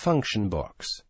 function box.